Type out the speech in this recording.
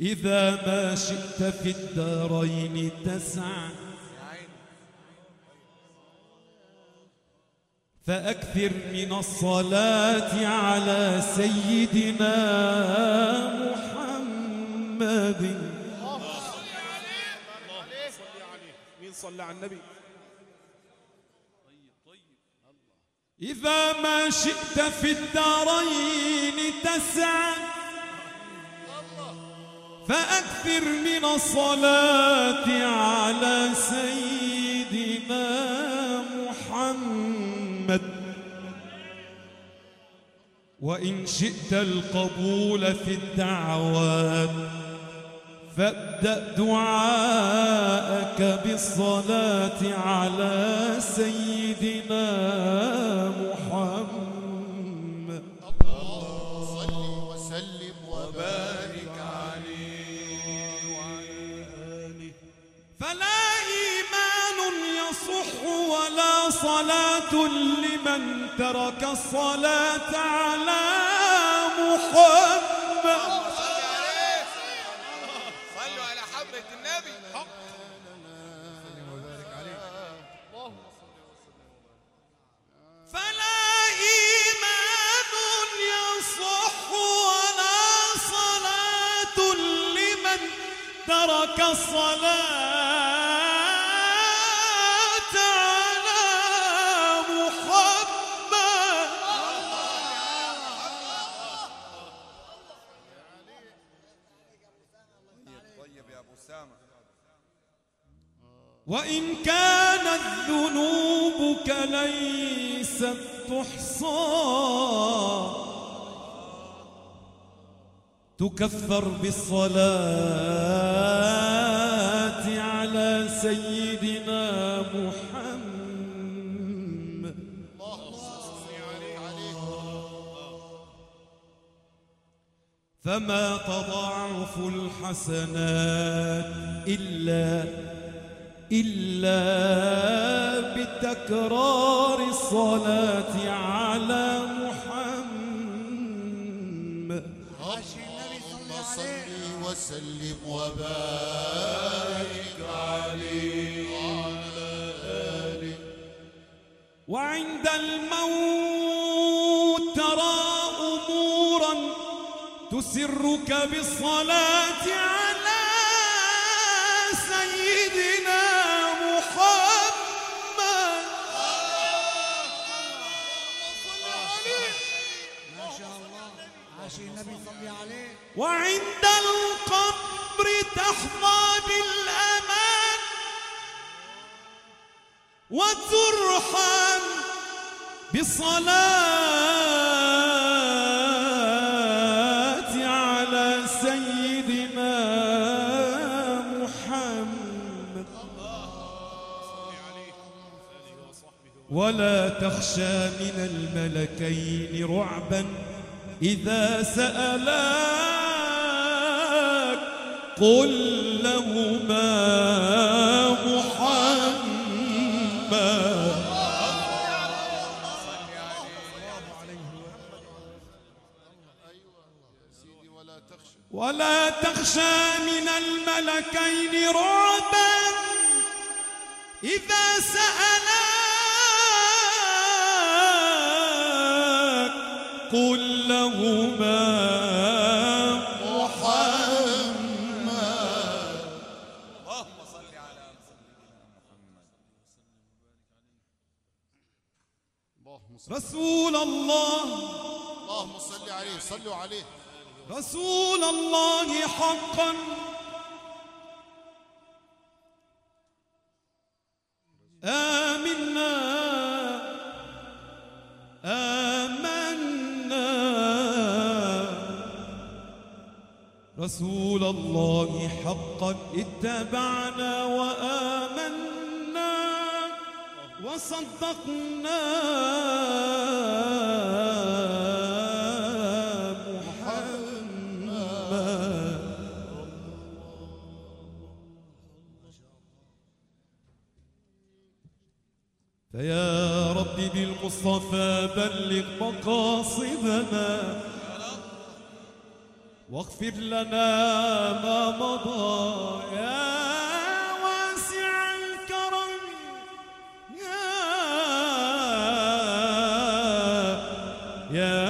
إذا ما شئت في الدارين تسعى. فأكثر من الصلاة على سيدنا محمد. مين صلى على النبي؟ إذا ما شئت في الدارين تسعى. فأكثر من الصلاة على سيدنا محمد. وإن شئت القبول في الدعوات فابدأ دعاءك بالصلاة على سيدنا محمد صلاة لمن ترك الصلاة على محمد. صلوا على حضرة النبي. فلا إيمان يصح ولا صلاة لمن ترك الصلاة. وإن كانت ذنوبك ليست تحصى. تكفر بالصلاة على سيدنا محمد. فما تضاعف الحسنات إلا إلا بتكرار الصلاة على محمد. اللهم صل وسلم وبارك عليه وعلى آله وعند الموت ترى أمورا تسرك بالصلاة على وعند القبر تحظى بالأمان وترحم بالصلاة على سيدنا محمد. ولا تخشى من الملكين رعبا. إذا سألاك قل لهما محمد. سيدي ولا تخشى ولا تخشى من الملكين رعبا. إذا سألاك قل لهما اللهم صل على محمد. رسول الله. اللهم صل عليه صلوا عليه. رسول الله حقا. رسول الله حقا اتبعنا وآمنا وصدقنا محمد. فيا رب بالمصطفى بلغ مقاصدنا واغفر لنا ما مضى يا واسع الكرم. يا يا